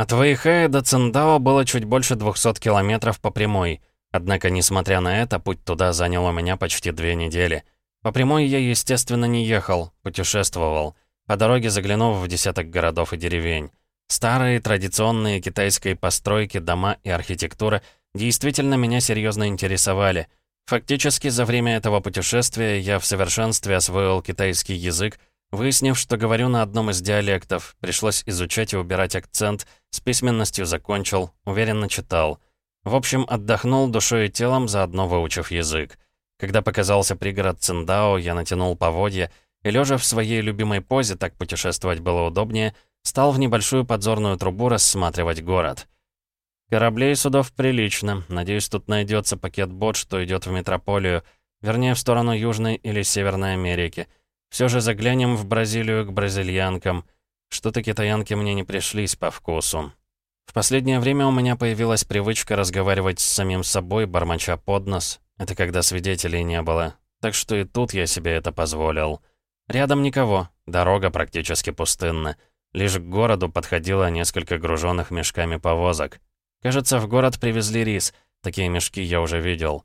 От Вэйхая до Циндао было чуть больше 200 километров по прямой. Однако, несмотря на это, путь туда занял у меня почти две недели. По прямой я, естественно, не ехал, путешествовал. По дороге заглянув в десяток городов и деревень. Старые традиционные китайские постройки, дома и архитектура действительно меня серьезно интересовали. Фактически, за время этого путешествия я в совершенстве освоил китайский язык, выяснив, что говорю на одном из диалектов, пришлось изучать и убирать акцент, с письменностью закончил, уверенно читал. В общем, отдохнул душой и телом, заодно выучив язык. Когда показался пригород Циндао, я натянул поводья, и лежа в своей любимой позе, так путешествовать было удобнее, стал в небольшую подзорную трубу рассматривать город. Кораблей и судов прилично. Надеюсь, тут найдется пакет-бот, что идет в метрополию, вернее, в сторону Южной или Северной Америки. Все же заглянем в Бразилию к бразильянкам. Что-то китаянки мне не пришлись по вкусу. В последнее время у меня появилась привычка разговаривать с самим собой, бормоча под нос. Это когда свидетелей не было. Так что и тут я себе это позволил. Рядом никого, дорога практически пустынна. Лишь к городу подходило несколько груженных мешками повозок. Кажется, в город привезли рис. Такие мешки я уже видел.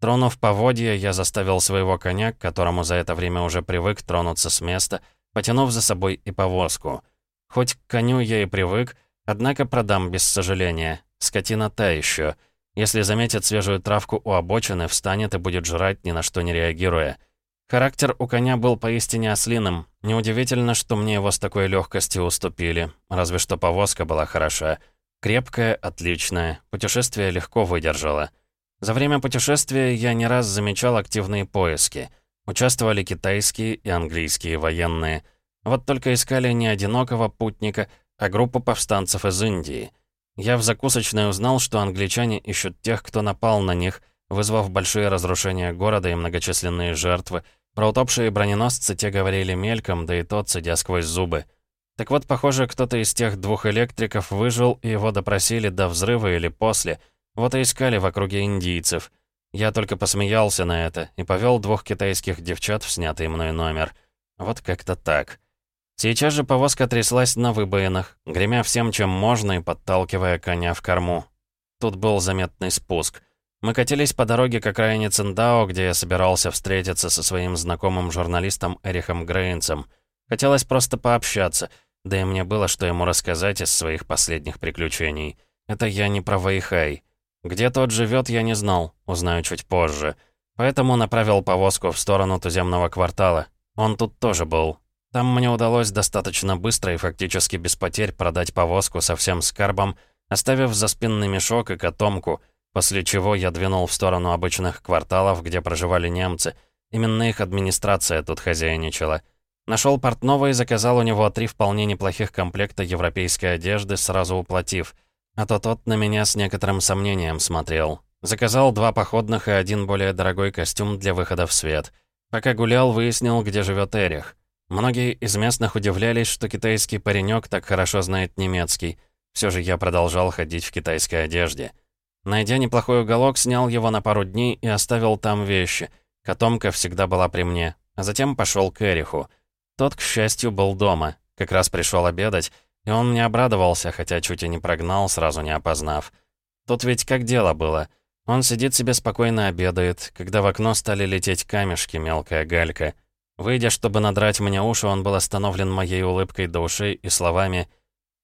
Тронув поводья, я заставил своего коня, к которому за это время уже привык тронуться с места, потянув за собой и повозку. Хоть к коню я и привык, однако продам без сожаления. Скотина та еще. Если заметит свежую травку у обочины, встанет и будет жрать, ни на что не реагируя. Характер у коня был поистине ослиным. Неудивительно, что мне его с такой легкостью уступили. Разве что повозка была хороша. Крепкая, отличная. Путешествие легко выдержало. За время путешествия я не раз замечал активные поиски. Участвовали китайские и английские военные. Вот только искали не одинокого путника, а группу повстанцев из Индии. Я в закусочной узнал, что англичане ищут тех, кто напал на них, вызвав большие разрушения города и многочисленные жертвы, про утопшие броненосцы те говорили мельком, да и тот, сидя сквозь зубы. Так вот, похоже, кто-то из тех двух электриков выжил, и его допросили до взрыва или после. Вот и искали в округе индийцев. Я только посмеялся на это и повел двух китайских девчат в снятый мной номер. Вот как-то так. Сейчас же повозка тряслась на выбоинах, гремя всем, чем можно, и подталкивая коня в корму. Тут был заметный спуск. Мы катились по дороге к окраине Циндао, где я собирался встретиться со своим знакомым журналистом Эрихом Грейнцем. Хотелось просто пообщаться, да и мне было что ему рассказать из своих последних приключений. Это я не про Вайхай. Где тот живет, я не знал, узнаю чуть позже. Поэтому направил повозку в сторону туземного квартала. Он тут тоже был. Там мне удалось достаточно быстро и фактически без потерь продать повозку со всем скарбом, оставив за спинный мешок и котомку — После чего я двинул в сторону обычных кварталов, где проживали немцы. Именно их администрация тут хозяйничала. Нашел портного и заказал у него три вполне неплохих комплекта европейской одежды, сразу уплатив. А то тот на меня с некоторым сомнением смотрел. Заказал два походных и один более дорогой костюм для выхода в свет. Пока гулял, выяснил, где живет Эрих. Многие из местных удивлялись, что китайский паренек так хорошо знает немецкий. Все же я продолжал ходить в китайской одежде. Найдя неплохой уголок, снял его на пару дней и оставил там вещи. Котомка всегда была при мне. А затем пошел к Эриху. Тот, к счастью, был дома. Как раз пришел обедать, и он мне обрадовался, хотя чуть и не прогнал, сразу не опознав. Тут ведь как дело было. Он сидит себе спокойно обедает, когда в окно стали лететь камешки, мелкая галька. Выйдя, чтобы надрать мне уши, он был остановлен моей улыбкой до ушей и словами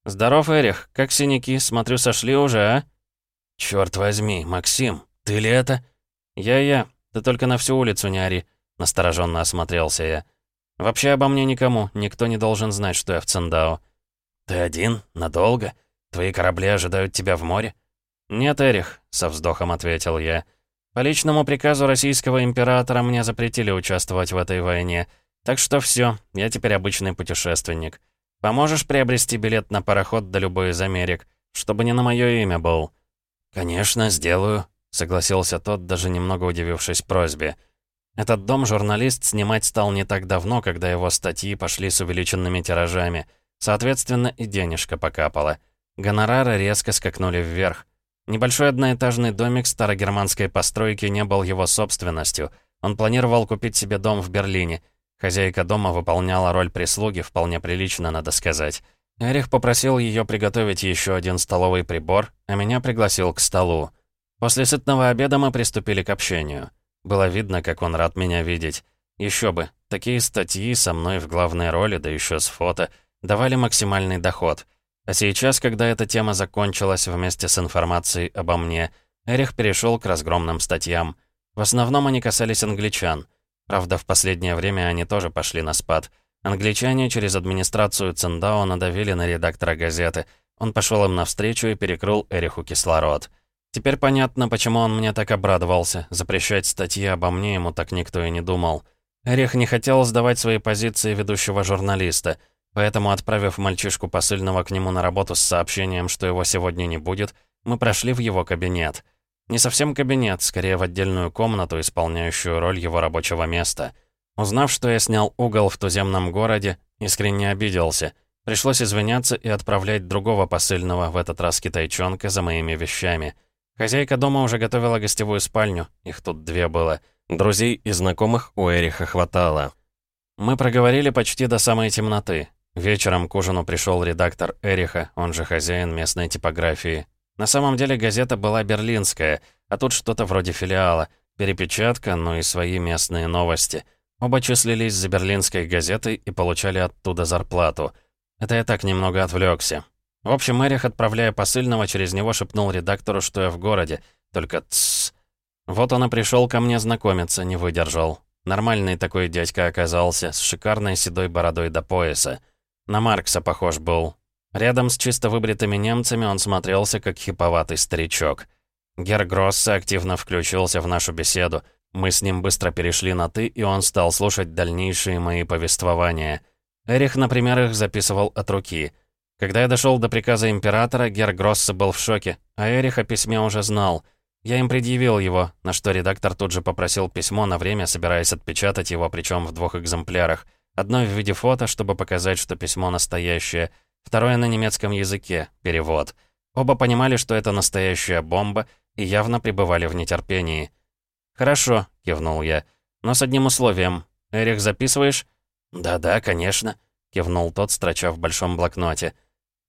«Здоров, Эрих, как синяки, смотрю, сошли уже, а?» «Чёрт возьми, Максим, ты ли это?» «Я-я, ты только на всю улицу не ори», — настороженно осмотрелся я. «Вообще обо мне никому, никто не должен знать, что я в Циндао». «Ты один? Надолго? Твои корабли ожидают тебя в море?» «Нет, Эрих», — со вздохом ответил я. «По личному приказу российского императора мне запретили участвовать в этой войне. Так что все, я теперь обычный путешественник. Поможешь приобрести билет на пароход до любой из Америк, чтобы не на мое имя был?» «Конечно, сделаю», — согласился тот, даже немного удивившись просьбе. Этот дом журналист снимать стал не так давно, когда его статьи пошли с увеличенными тиражами. Соответственно, и денежка покапала. Гонорары резко скакнули вверх. Небольшой одноэтажный домик старогерманской постройки не был его собственностью. Он планировал купить себе дом в Берлине. Хозяйка дома выполняла роль прислуги, вполне прилично, надо сказать. Эрих попросил ее приготовить еще один столовый прибор, а меня пригласил к столу. После сытного обеда мы приступили к общению. Было видно, как он рад меня видеть. Еще бы, такие статьи со мной в главной роли, да еще с фото, давали максимальный доход. А сейчас, когда эта тема закончилась вместе с информацией обо мне, Эрих перешел к разгромным статьям. В основном они касались англичан. Правда, в последнее время они тоже пошли на спад. Англичане через администрацию Циндао надавили на редактора газеты. Он пошел им навстречу и перекрыл Эриху кислород. Теперь понятно, почему он мне так обрадовался. Запрещать статьи обо мне ему так никто и не думал. Эрих не хотел сдавать свои позиции ведущего журналиста, поэтому, отправив мальчишку посыльного к нему на работу с сообщением, что его сегодня не будет, мы прошли в его кабинет. Не совсем кабинет, скорее в отдельную комнату, исполняющую роль его рабочего места. Узнав, что я снял угол в туземном городе, искренне обиделся. Пришлось извиняться и отправлять другого посыльного, в этот раз китайчонка, за моими вещами. Хозяйка дома уже готовила гостевую спальню, их тут две было — Друзей и знакомых у Эриха хватало. Мы проговорили почти до самой темноты. Вечером к ужину пришел редактор Эриха, он же хозяин местной типографии. На самом деле газета была берлинская, а тут что-то вроде филиала. Перепечатка, ну и свои местные новости. Оба числились за берлинской газетой и получали оттуда зарплату. Это я так немного отвлекся. В общем, Эрих, отправляя посыльного, через него шепнул редактору, что я в городе. Только тссс. Вот он и пришел ко мне знакомиться, не выдержал. Нормальный такой дядька оказался, с шикарной седой бородой до пояса. На Маркса похож был. Рядом с чисто выбритыми немцами он смотрелся, как хиповатый старичок. Гер Гроссе активно включился в нашу беседу. Мы с ним быстро перешли на «ты», и он стал слушать дальнейшие мои повествования. Эрих, например, их записывал от руки. Когда я дошел до приказа императора, Гер Гроссе был в шоке, а Эрих о письме уже знал — я им предъявил его, на что редактор тут же попросил письмо на время, собираясь отпечатать его, причем в двух экземплярах. Одно в виде фото, чтобы показать, что письмо настоящее, второе на немецком языке, перевод. Оба понимали, что это настоящая бомба, и явно пребывали в нетерпении. «Хорошо», — кивнул я, — «но с одним условием. Эрих, записываешь?» «Да-да, конечно», — кивнул тот, строча в большом блокноте.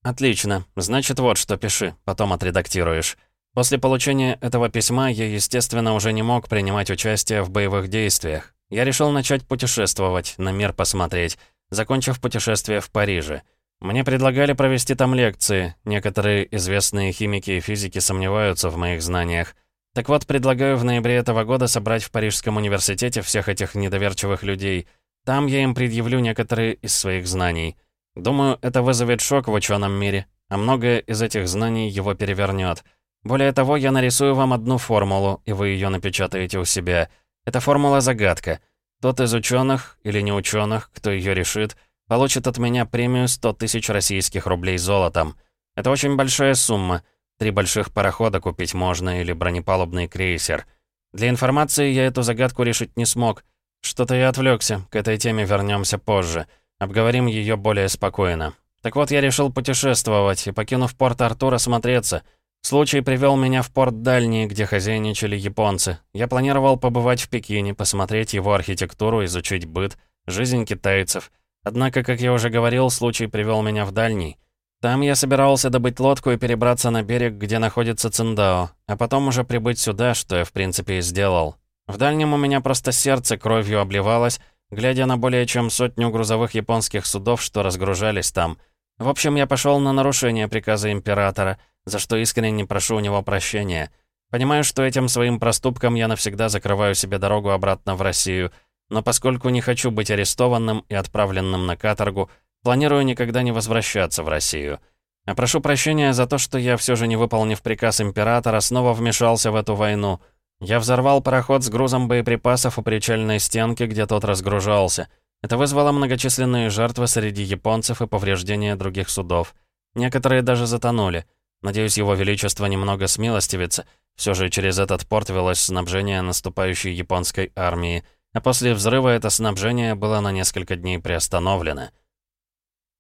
«Отлично. Значит, вот что пиши, потом отредактируешь». После получения этого письма я, естественно, уже не мог принимать участие в боевых действиях. Я решил начать путешествовать, на мир посмотреть, закончив путешествие в Париже. Мне предлагали провести там лекции. Некоторые известные химики и физики сомневаются в моих знаниях. Так вот, предлагаю в ноябре этого года собрать в Парижском университете всех этих недоверчивых людей. Там я им предъявлю некоторые из своих знаний. Думаю, это вызовет шок в ученом мире, а многое из этих знаний его перевернет. Более того, я нарисую вам одну формулу, и вы ее напечатаете у себя. Эта формула-загадка. Тот из ученых или не ученых, кто ее решит, получит от меня премию 100 тысяч российских рублей золотом. Это очень большая сумма. Три больших парохода купить можно или бронепалубный крейсер. Для информации я эту загадку решить не смог. Что-то я отвлекся. К этой теме вернемся позже. Обговорим ее более спокойно. Так вот, я решил путешествовать и, покинув порт Артура, смотреться — Случай привел меня в порт Дальний, где хозяйничали японцы. Я планировал побывать в Пекине, посмотреть его архитектуру, изучить быт, жизнь китайцев. Однако, как я уже говорил, случай привел меня в Дальний. Там я собирался добыть лодку и перебраться на берег, где находится Циндао, а потом уже прибыть сюда, что я в принципе и сделал. В Дальнем у меня просто сердце кровью обливалось, глядя на более чем сотню грузовых японских судов, что разгружались там. В общем, я пошел на нарушение приказа императора — за что искренне прошу у него прощения. Понимаю, что этим своим проступком я навсегда закрываю себе дорогу обратно в Россию, но поскольку не хочу быть арестованным и отправленным на каторгу, планирую никогда не возвращаться в Россию. А прошу прощения за то, что я все же не выполнив приказ императора, снова вмешался в эту войну. Я взорвал пароход с грузом боеприпасов у причальной стенки, где тот разгружался. Это вызвало многочисленные жертвы среди японцев и повреждения других судов. Некоторые даже затонули. Надеюсь, его величество немного смилостивится. Все же через этот порт велось снабжение наступающей японской армии, а после взрыва это снабжение было на несколько дней приостановлено.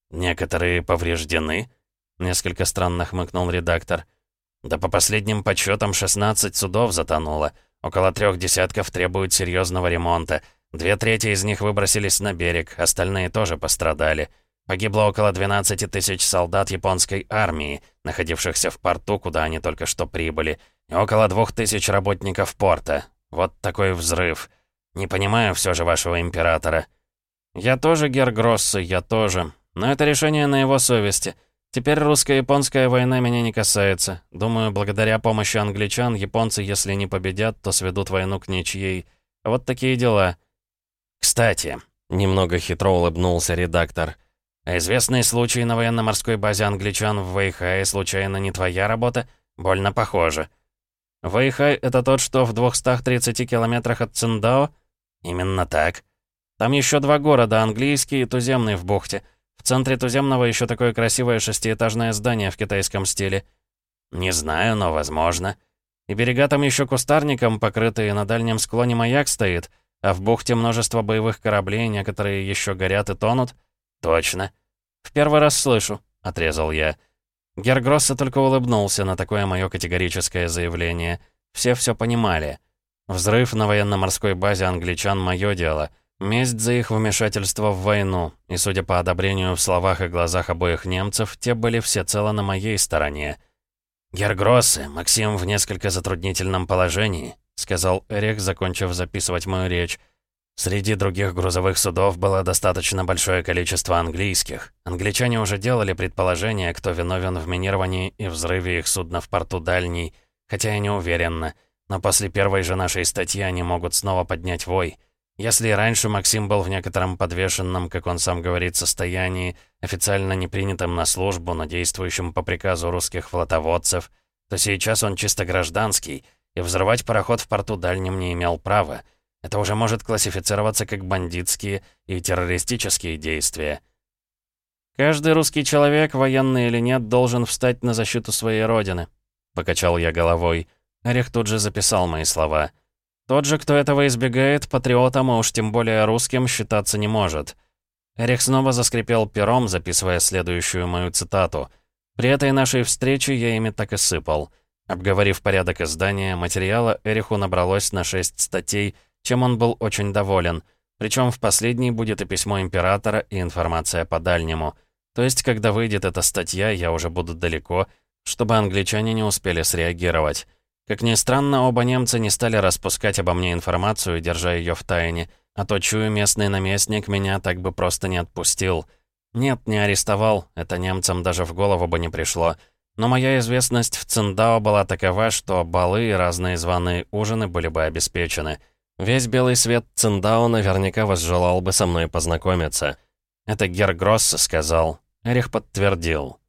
«Некоторые повреждены?» — несколько странно хмыкнул редактор. «Да по последним подсчетам 16 судов затонуло. Около трех десятков требуют серьезного ремонта. Две трети из них выбросились на берег, остальные тоже пострадали. Погибло около 12 тысяч солдат японской армии, находившихся в порту, куда они только что прибыли, и около двух тысяч работников порта. Вот такой взрыв. Не понимаю все же вашего императора. Я тоже, Гергроссы, я тоже. Но это решение на его совести. Теперь русско-японская война меня не касается. Думаю, благодаря помощи англичан, японцы, если не победят, то сведут войну к ничьей. Вот такие дела. Кстати, немного хитро улыбнулся редактор. А известный случай на военно-морской базе англичан в Вэйхае случайно не твоя работа? Больно похоже. Вэйхай — это тот, что в 230 километрах от Циндао? Именно так. Там еще два города, английский и туземный в бухте. В центре туземного еще такое красивое шестиэтажное здание в китайском стиле. Не знаю, но возможно. И берега там еще кустарником покрытые, на дальнем склоне маяк стоит, а в бухте множество боевых кораблей, некоторые еще горят и тонут. Точно. В первый раз слышу, отрезал я. Гергросса только улыбнулся на такое мое категорическое заявление. Все все понимали. Взрыв на военно-морской базе англичан — мое дело — Месть за их вмешательство в войну, и, судя по одобрению в словах и глазах обоих немцев, те были всецело на моей стороне. «Гергроссы, Максим в несколько затруднительном положении», — сказал Эрик, закончив записывать мою речь. «Среди других грузовых судов было достаточно большое количество английских. Англичане уже делали предположение, кто виновен в минировании и взрыве их судна в порту Дальний, хотя я не уверена, но после первой же нашей статьи они могут снова поднять вой». Если раньше Максим был в некотором подвешенном, как он сам говорит, состоянии, официально не принятым на службу, но действующим по приказу русских флотоводцев, то сейчас он чисто гражданский, и взрывать пароход в порту дальнем не имел права. Это уже может классифицироваться как бандитские и террористические действия. «Каждый русский человек, военный или нет, должен встать на защиту своей родины», — покачал я головой. Орех тут же записал мои слова — тот же, кто этого избегает, патриотом, а уж тем более русским, считаться не может. Эрих снова заскрипел пером, записывая следующую мою цитату. При этой нашей встрече я ими так и сыпал. Обговорив порядок издания, материала Эриху набралось на шесть статей, чем он был очень доволен. Причем в последней будет и письмо императора, и информация по дальнему. То есть, когда выйдет эта статья, я уже буду далеко, чтобы англичане не успели среагировать. Как ни странно, оба немца не стали распускать обо мне информацию, держа ее в тайне, а то, чую, местный наместник меня так бы просто не отпустил. Нет, не арестовал, это немцам даже в голову бы не пришло. Но моя известность в Циндао была такова, что балы и разные званые ужины были бы обеспечены. Весь белый свет Циндао наверняка возжелал бы со мной познакомиться. Это Гер Гросс сказал. Эрих подтвердил.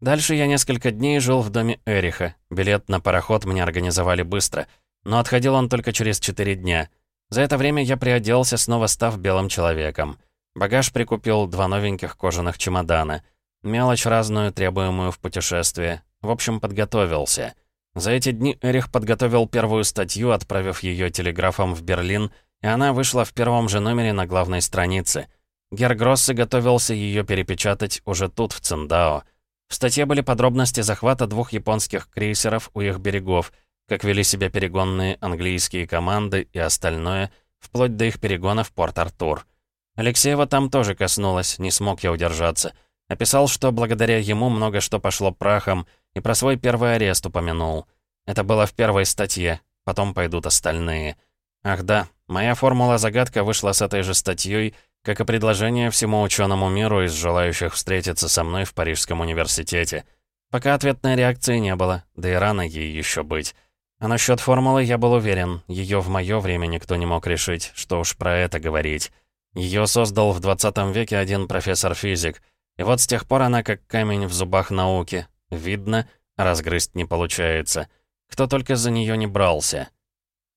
Дальше я несколько дней жил в доме Эриха. Билет на пароход мне организовали быстро. Но отходил он только через четыре дня. За это время я приоделся, снова став белым человеком. Багаж прикупил два новеньких кожаных чемодана. Мелочь разную, требуемую в путешествии. В общем, подготовился. За эти дни Эрих подготовил первую статью, отправив ее телеграфом в Берлин, и она вышла в первом же номере на главной странице. Гергроссе готовился ее перепечатать уже тут, в Циндао. В статье были подробности захвата двух японских крейсеров у их берегов, как вели себя перегонные английские команды и остальное, вплоть до их перегона в Порт-Артур. Алексеева там тоже коснулась, не смог я удержаться. Описал, что благодаря ему много что пошло прахом, и про свой первый арест упомянул. Это было в первой статье, потом пойдут остальные. Ах да, моя формула-загадка вышла с этой же статьей, как и предложение всему ученому миру из желающих встретиться со мной в Парижском университете. Пока ответной реакции не было, да и рано ей еще быть. А насчет формулы я был уверен, ее в мое время никто не мог решить, что уж про это говорить. Ее создал в 20 веке один профессор-физик, и вот с тех пор она как камень в зубах науки. Видно, разгрызть не получается. Кто только за нее не брался.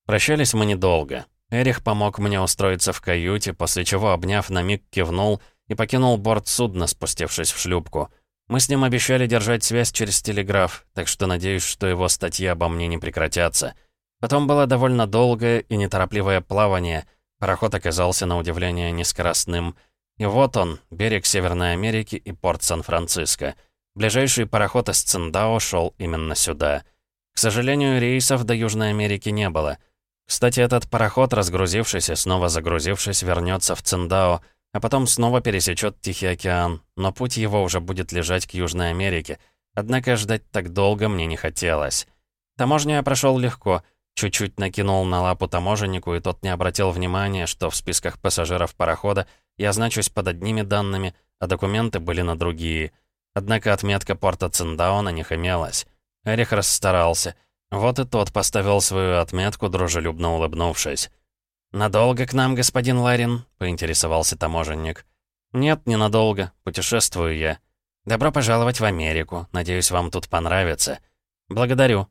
Прощались мы недолго. Эрих помог мне устроиться в каюте, после чего, обняв, на миг кивнул и покинул борт судна, спустившись в шлюпку. Мы с ним обещали держать связь через телеграф, так что надеюсь, что его статьи обо мне не прекратятся. Потом было довольно долгое и неторопливое плавание. Пароход оказался, на удивление, нескоростным. И вот он, берег Северной Америки и порт Сан-Франциско. Ближайший пароход из Циндао шел именно сюда. К сожалению, рейсов до Южной Америки не было — кстати, этот пароход, разгрузившись и снова загрузившись, вернется в Циндао, а потом снова пересечет Тихий океан, но путь его уже будет лежать к Южной Америке. Однако ждать так долго мне не хотелось. Таможню я прошел легко, чуть-чуть накинул на лапу таможеннику, и тот не обратил внимания, что в списках пассажиров парохода я значусь под одними данными, а документы были на другие. Однако отметка порта Циндао на них имелась. Эрих расстарался. Вот и тот поставил свою отметку, дружелюбно улыбнувшись. «Надолго к нам, господин Ларин?» — поинтересовался таможенник. «Нет, ненадолго. Путешествую я. Добро пожаловать в Америку. Надеюсь, вам тут понравится». «Благодарю».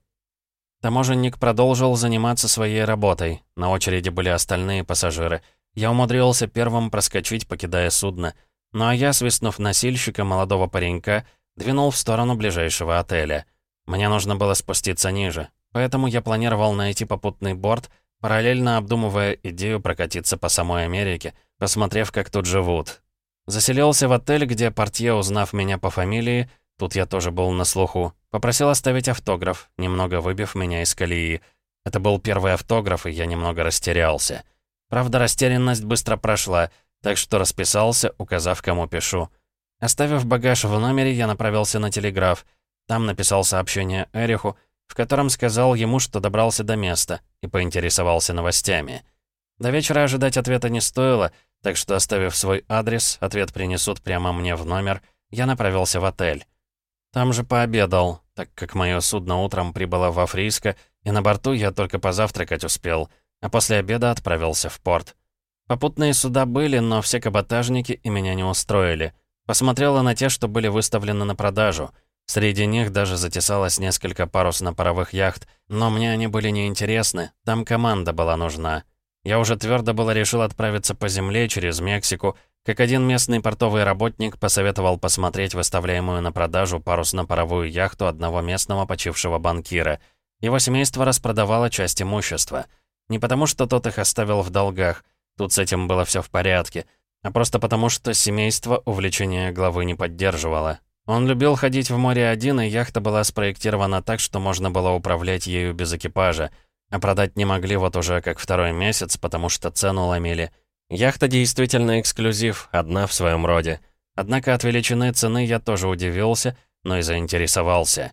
Таможенник продолжил заниматься своей работой. На очереди были остальные пассажиры. Я умудрился первым проскочить, покидая судно. Ну а я, свистнув носильщика, молодого паренька, двинул в сторону ближайшего отеля. Мне нужно было спуститься ниже. Поэтому я планировал найти попутный борт — параллельно обдумывая идею прокатиться по самой Америке, посмотрев, как тут живут. Заселился в отель, где портье, узнав меня по фамилии, тут я тоже был на слуху, попросил оставить автограф, немного выбив меня из колеи. Это был первый автограф, и я немного растерялся. Правда, растерянность быстро прошла, так что расписался, указав, кому пишу. Оставив багаж в номере, я направился на телеграф. Там написал сообщение Эриху, в котором сказал ему, что добрался до места, и поинтересовался новостями. До вечера ожидать ответа не стоило, так что, оставив свой адрес, ответ принесут прямо мне в номер, я направился в отель. Там же пообедал, так как мое судно утром прибыло в Африско, и на борту я только позавтракать успел, а после обеда отправился в порт. Попутные суда были, но все каботажники и меня не устроили. Посмотрела на те, что были выставлены на продажу — Среди них даже затесалось несколько парусно-паровых яхт, но мне они были неинтересны, там команда была нужна. Я уже твердо было решил отправиться по земле через Мексику, как один местный портовый работник посоветовал посмотреть выставляемую на продажу парусно-паровую яхту одного местного почившего банкира. Его семейство распродавало часть имущества. Не потому, что тот их оставил в долгах, тут с этим было все в порядке, а просто потому, что семейство увлечение главы не поддерживало. Он любил ходить в море один, и яхта была спроектирована так, что можно было управлять ею без экипажа. А продать не могли вот уже как второй месяц, потому что цену ломили. Яхта действительно эксклюзив, одна в своем роде. Однако от величины цены я тоже удивился, но и заинтересовался.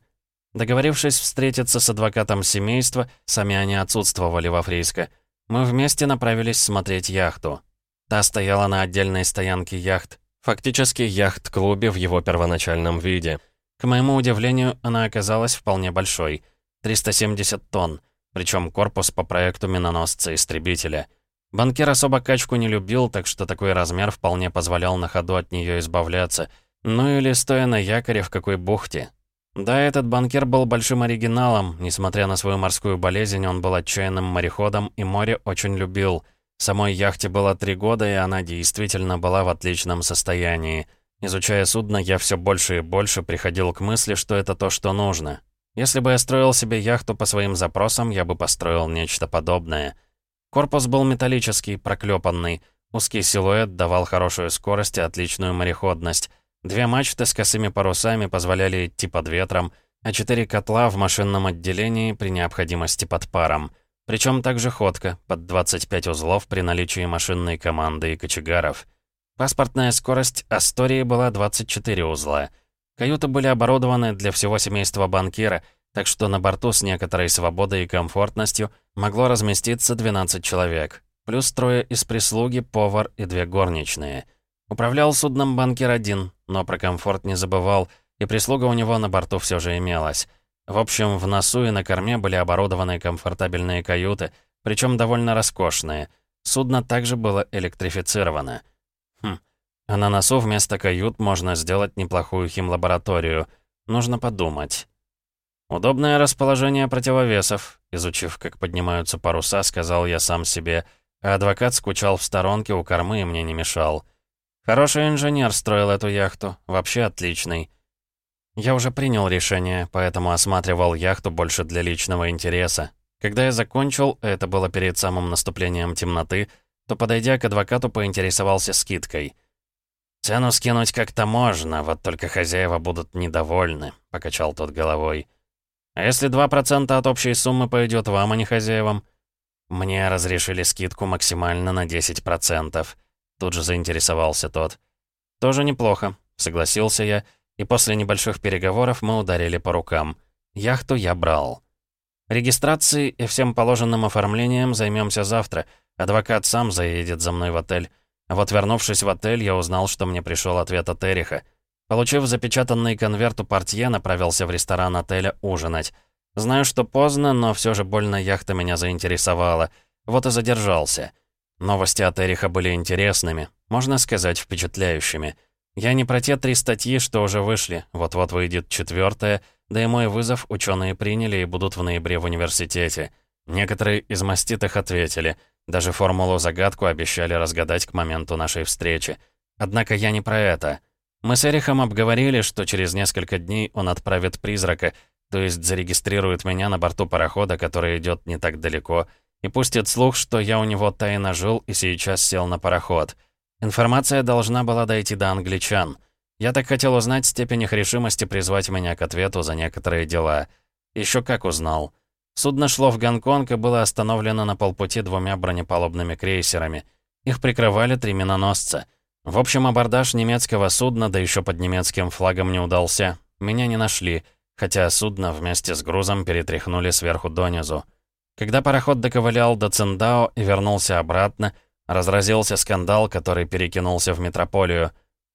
Договорившись встретиться с адвокатом семейства, сами они отсутствовали во Фриско, мы вместе направились смотреть яхту. Та стояла на отдельной стоянке яхт, Фактически яхт-клубе в его первоначальном виде. К моему удивлению, она оказалась вполне большой. 370 тонн, причем корпус по проекту миноносца-истребителя. Банкир особо качку не любил, так что такой размер вполне позволял на ходу от нее избавляться. Ну или стоя на якоре в какой бухте. Да, этот банкир был большим оригиналом. Несмотря на свою морскую болезнь, он был отчаянным мореходом и море очень любил — Самой яхте было три года, и она действительно была в отличном состоянии. Изучая судно, я все больше и больше приходил к мысли, что это то, что нужно. Если бы я строил себе яхту по своим запросам, я бы построил нечто подобное. Корпус был металлический, проклепанный. Узкий силуэт давал хорошую скорость и отличную мореходность. Две мачты с косыми парусами позволяли идти под ветром, а четыре котла в машинном отделении при необходимости под паром. Причем также ходка, под 25 узлов при наличии машинной команды и кочегаров. Паспортная скорость Астории была 24 узла. Каюты были оборудованы для всего семейства банкира, так что на борту с некоторой свободой и комфортностью могло разместиться 12 человек, плюс трое из прислуги, повар и две горничные. Управлял судном банкир один, но про комфорт не забывал, и прислуга у него на борту все же имелась. В общем, в носу и на корме были оборудованы комфортабельные каюты, причем довольно роскошные. Судно также было электрифицировано. Хм, а на носу вместо кают можно сделать неплохую химлабораторию. Нужно подумать. «Удобное расположение противовесов», изучив, как поднимаются паруса, сказал я сам себе, а адвокат скучал в сторонке у кормы и мне не мешал. Хороший инженер строил эту яхту, вообще отличный. Я уже принял решение, поэтому осматривал яхту больше для личного интереса. Когда я закончил, это было перед самым наступлением темноты, то, подойдя к адвокату, поинтересовался скидкой. «Цену скинуть как-то можно, вот только хозяева будут недовольны», — покачал тот головой. «А если 2% от общей суммы пойдет вам, а не хозяевам?» «Мне разрешили скидку максимально на 10%. Тут же заинтересовался тот. «Тоже неплохо», — согласился я, и после небольших переговоров мы ударили по рукам. Яхту я брал. Регистрацией и всем положенным оформлением займемся завтра. Адвокат сам заедет за мной в отель. А вот вернувшись в отель, я узнал, что мне пришел ответ от Эриха. Получив запечатанный конверт у портье, направился в ресторан отеля ужинать. Знаю, что поздно, но все же больно яхта меня заинтересовала. Вот и задержался. Новости от Эриха были интересными, можно сказать, впечатляющими. Я не про те три статьи, что уже вышли, вот-вот выйдет четвертая, да и мой вызов ученые приняли и будут в ноябре в университете. Некоторые из маститых ответили, даже формулу-загадку обещали разгадать к моменту нашей встречи. Однако я не про это. Мы с Эрихом обговорили, что через несколько дней он отправит призрака, то есть зарегистрирует меня на борту парохода, который идет не так далеко, и пустит слух, что я у него тайно жил и сейчас сел на пароход — Информация должна была дойти до англичан. Я так хотел узнать степень их решимости призвать меня к ответу за некоторые дела. Еще как узнал. Судно шло в Гонконг и было остановлено на полпути двумя бронепалубными крейсерами. Их прикрывали три миноносца. В общем, абордаж немецкого судна, да еще под немецким флагом не удался. Меня не нашли, хотя судно вместе с грузом перетряхнули сверху донизу. Когда пароход доковылял до Циндао и вернулся обратно, Разразился скандал, который перекинулся в метрополию.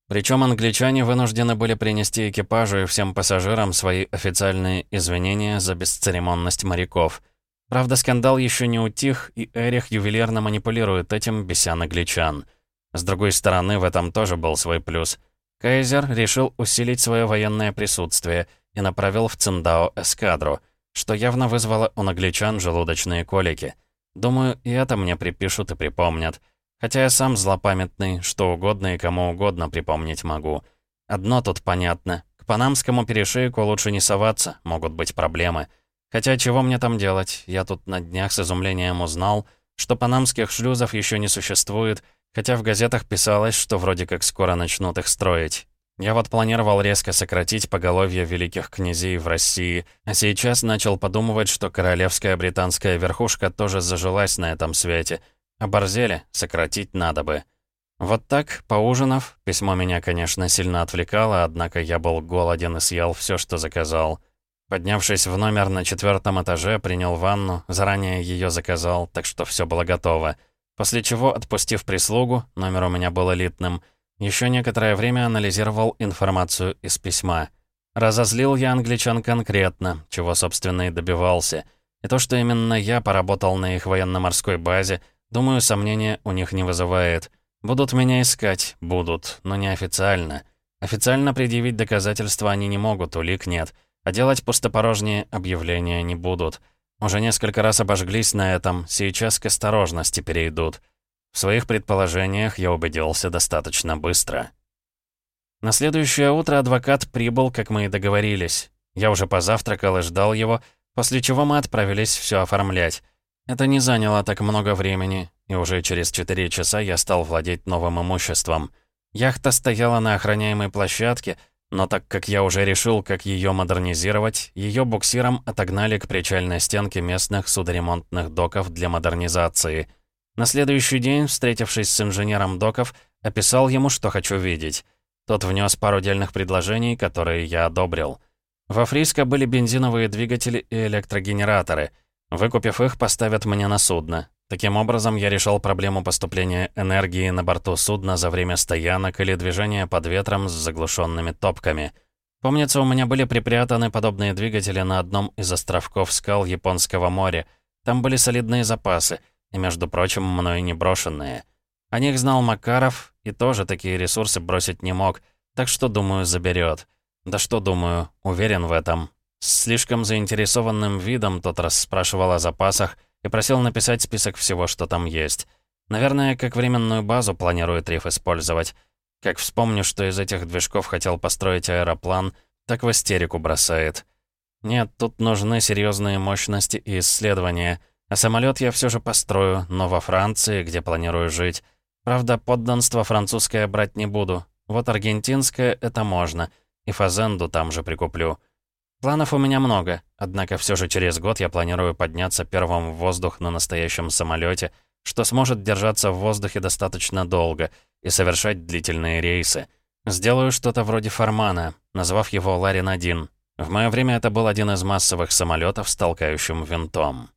Причем англичане вынуждены были принести экипажу и всем пассажирам свои официальные извинения за бесцеремонность моряков. Правда, скандал еще не утих, и Эрих ювелирно манипулирует этим, беся англичан. С другой стороны, в этом тоже был свой плюс. Кайзер решил усилить свое военное присутствие и направил в Циндао эскадру, что явно вызвало у англичан желудочные колики — Думаю, и это мне припишут и припомнят. Хотя я сам злопамятный, что угодно и кому угодно припомнить могу. Одно тут понятно. К панамскому перешейку лучше не соваться, могут быть проблемы. Хотя чего мне там делать? Я тут на днях с изумлением узнал, что панамских шлюзов еще не существует, хотя в газетах писалось, что вроде как скоро начнут их строить. Я вот планировал резко сократить поголовье великих князей в России, а сейчас начал подумывать, что королевская британская верхушка тоже зажилась на этом свете. Оборзели, сократить надо бы. Вот так, поужинав, письмо меня, конечно, сильно отвлекало, однако я был голоден и съел все, что заказал. Поднявшись в номер на четвертом этаже, принял ванну, заранее ее заказал, так что все было готово. После чего, отпустив прислугу, номер у меня был элитным — еще некоторое время анализировал информацию из письма. Разозлил я англичан конкретно, чего, собственно, и добивался. И то, что именно я поработал на их военно-морской базе, думаю, сомнения у них не вызывает. Будут меня искать, будут, но не официально. Официально предъявить доказательства они не могут, улик нет. А делать пустопорожние объявления не будут. Уже несколько раз обожглись на этом, сейчас к осторожности перейдут. В своих предположениях я убедился достаточно быстро. На следующее утро адвокат прибыл, как мы и договорились. Я уже позавтракал и ждал его, после чего мы отправились все оформлять. Это не заняло так много времени, и уже через 4 часа я стал владеть новым имуществом. Яхта стояла на охраняемой площадке, но так как я уже решил, как ее модернизировать, ее буксиром отогнали к причальной стенке местных судоремонтных доков для модернизации — на следующий день, встретившись с инженером доков, описал ему, что хочу видеть. Тот внес пару дельных предложений, которые я одобрил. Во Фриско были бензиновые двигатели и электрогенераторы. Выкупив их, поставят мне на судно. Таким образом, я решал проблему поступления энергии на борту судна за время стоянок или движения под ветром с заглушенными топками. Помнится, у меня были припрятаны подобные двигатели на одном из островков скал Японского моря. Там были солидные запасы — между прочим, мной не брошенные. О них знал Макаров, и тоже такие ресурсы бросить не мог, так что, думаю, заберет. Да что думаю, уверен в этом. С слишком заинтересованным видом тот расспрашивал о запасах и просил написать список всего, что там есть. Наверное, как временную базу планирует Риф использовать. Как вспомню, что из этих движков хотел построить аэроплан, так в истерику бросает. Нет, тут нужны серьезные мощности и исследования — а самолет я все же построю, но во Франции, где планирую жить. Правда, подданство французское брать не буду. Вот аргентинское — это можно. И фазенду там же прикуплю. Планов у меня много, однако все же через год я планирую подняться первым в воздух на настоящем самолете, что сможет держаться в воздухе достаточно долго, и совершать длительные рейсы. Сделаю что-то вроде Формана, назвав его Ларин-1. В мое время это был один из массовых самолетов с толкающим винтом.